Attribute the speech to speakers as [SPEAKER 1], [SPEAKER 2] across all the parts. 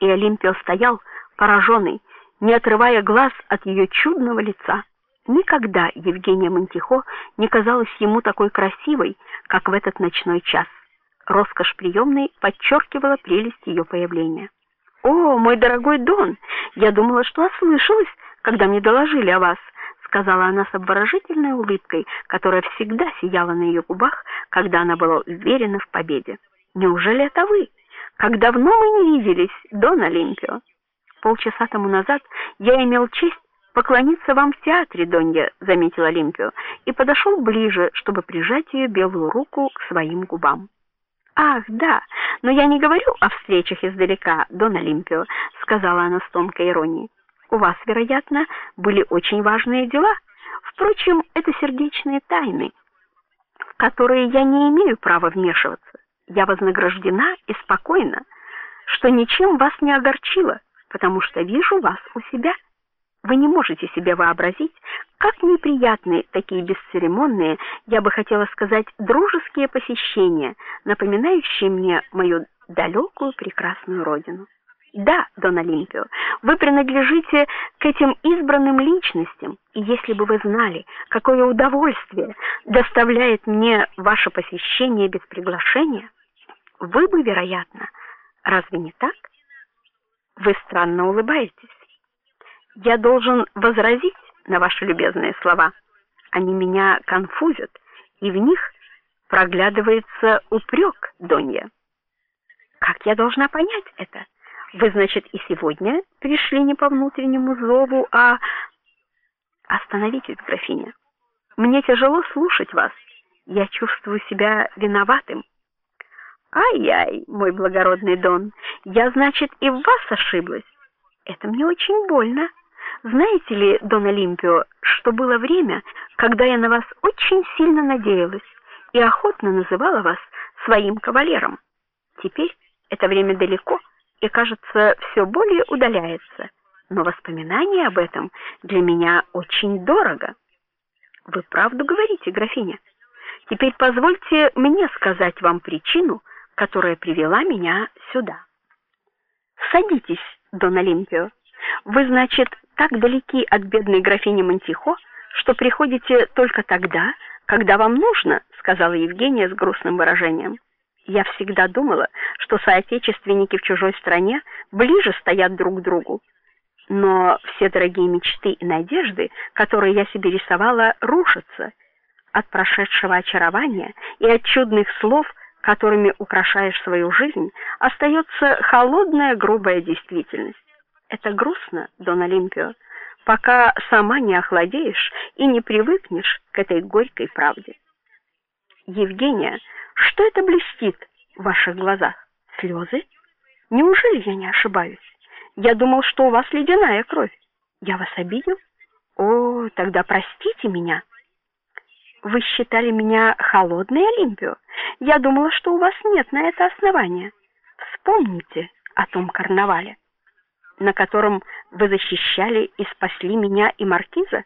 [SPEAKER 1] И Олимпио стоял пораженный, не отрывая глаз от ее чудного лица. Никогда Евгения Монтихо не казалась ему такой красивой, как в этот ночной час. Роскошь приемной подчеркивала прелесть ее появления. "О, мой дорогой Дон, я думала, что ослышалась, когда мне доложили о вас", сказала она с обворожительной улыбкой, которая всегда сияла на ее губах, когда она была уверена в победе. "Неужели это вы? Как давно мы не виделись, Дон Олимпио?" Полчаса тому назад я имел честь поклониться вам в театре, Донья, заметил Олимпио и подошел ближе, чтобы прижать ее белую руку к своим губам. Ах, да, но я не говорю о встречах издалека, Дон Олимпио, сказала она с тонкой иронией. У вас, вероятно, были очень важные дела. Впрочем, это сердечные тайны, в которые я не имею права вмешиваться. Я вознаграждена и спокойна, что ничем вас не огорчила, потому что вижу вас у себя. Вы не можете себе вообразить, как неприятны такие бесцеремонные, я бы хотела сказать, дружеские посещения, напоминающие мне мою далекую прекрасную родину. Да, Дон Олимпио, вы принадлежите к этим избранным личностям, и если бы вы знали, какое удовольствие доставляет мне ваше посещение без приглашения, вы бы, вероятно, разве не так? Вы странно улыбаетесь. Я должен возразить на ваши любезные слова. Они меня конфузят, и в них проглядывается упрек, Донья. Как я должна понять это? Вы, значит, и сегодня пришли не по внутреннему зову, а Остановитесь, графиня. Мне тяжело слушать вас. Я чувствую себя виноватым. Ай-ай, мой благородный Дон, я, значит, и в вас ошиблась. Это мне очень больно. Знаете ли, Дон Олимпио, что было время, когда я на вас очень сильно надеялась и охотно называла вас своим кавалером. Теперь это время далеко и, кажется, все более удаляется, но воспоминание об этом для меня очень дорого. Вы правду говорите, графиня. Теперь позвольте мне сказать вам причину, которая привела меня сюда. Садитесь, Дон Олимпио. Вы, значит, так далеки от бедной графини Монтихо, что приходите только тогда, когда вам нужно, сказала Евгения с грустным выражением. Я всегда думала, что соотечественники в чужой стране ближе стоят друг к другу. Но все дорогие мечты и надежды, которые я себе рисовала, рушатся от прошедшего очарования и от чудных слов, которыми украшаешь свою жизнь, остается холодная, грубая действительность. Это грустно, Дон Олимпио, пока сама не охладеешь и не привыкнешь к этой горькой правде. Евгения, что это блестит в ваших глазах? Слезы? Неужели я не ошибаюсь? Я думал, что у вас ледяная кровь. Я вас обидел? О, тогда простите меня. Вы считали меня холодной, Олимпио? Я думала, что у вас нет на это основания. Вспомните о том карнавале, на котором вы защищали и спасли меня и маркиза.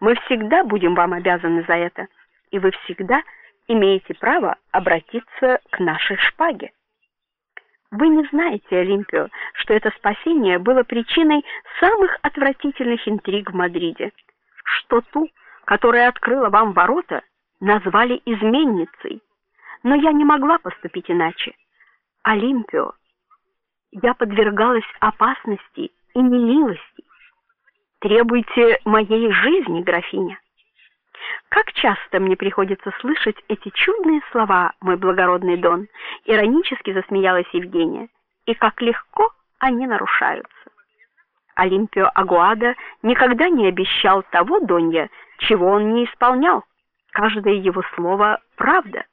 [SPEAKER 1] Мы всегда будем вам обязаны за это, и вы всегда имеете право обратиться к нашей шпаге. Вы не знаете, Олимпио, что это спасение было причиной самых отвратительных интриг в Мадриде, что ту которая открыла вам ворота, назвали изменницей. Но я не могла поступить иначе. Олимпио, я подвергалась опасности и немилости. Требуйте моей жизни, графиня. Как часто мне приходится слышать эти чудные слова, мой благородный Дон, иронически засмеялась Евгения. И как легко они нарушаются. Олимпио Агуада никогда не обещал того Донья, чего он не исполнял. Каждое его слово правда.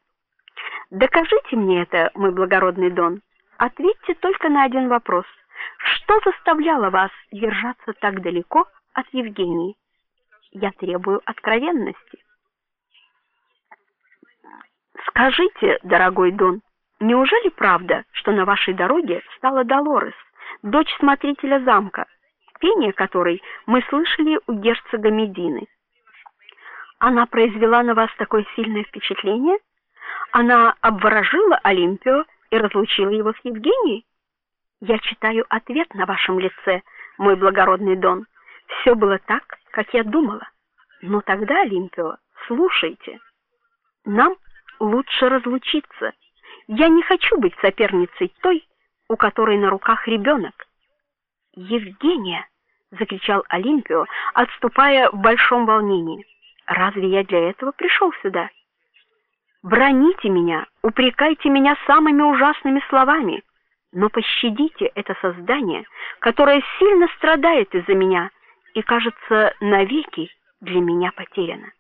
[SPEAKER 1] Докажите мне это, мой благородный Дон. Ответьте только на один вопрос. Что заставляло вас держаться так далеко от Евгении? Я требую откровенности. Скажите, дорогой Дон, неужели правда, что на вашей дороге стала Долорес, дочь смотрителя замка, пение которой мы слышали у герцога Медины? Она произвела на вас такое сильное впечатление? Она обворожила Олимпио и разлучила его с Евгенией? Я читаю ответ на вашем лице, мой благородный Дон. Все было так, как я думала. Но тогда, Олимпио, слушайте. Нам лучше разлучиться. Я не хочу быть соперницей той, у которой на руках ребенок. Евгения, закричал Олимпио, отступая в большом волнении. Разве я для этого пришел сюда? Броните меня, упрекайте меня самыми ужасными словами, но пощадите это создание, которое сильно страдает из-за меня и, кажется, навеки для меня потеряно.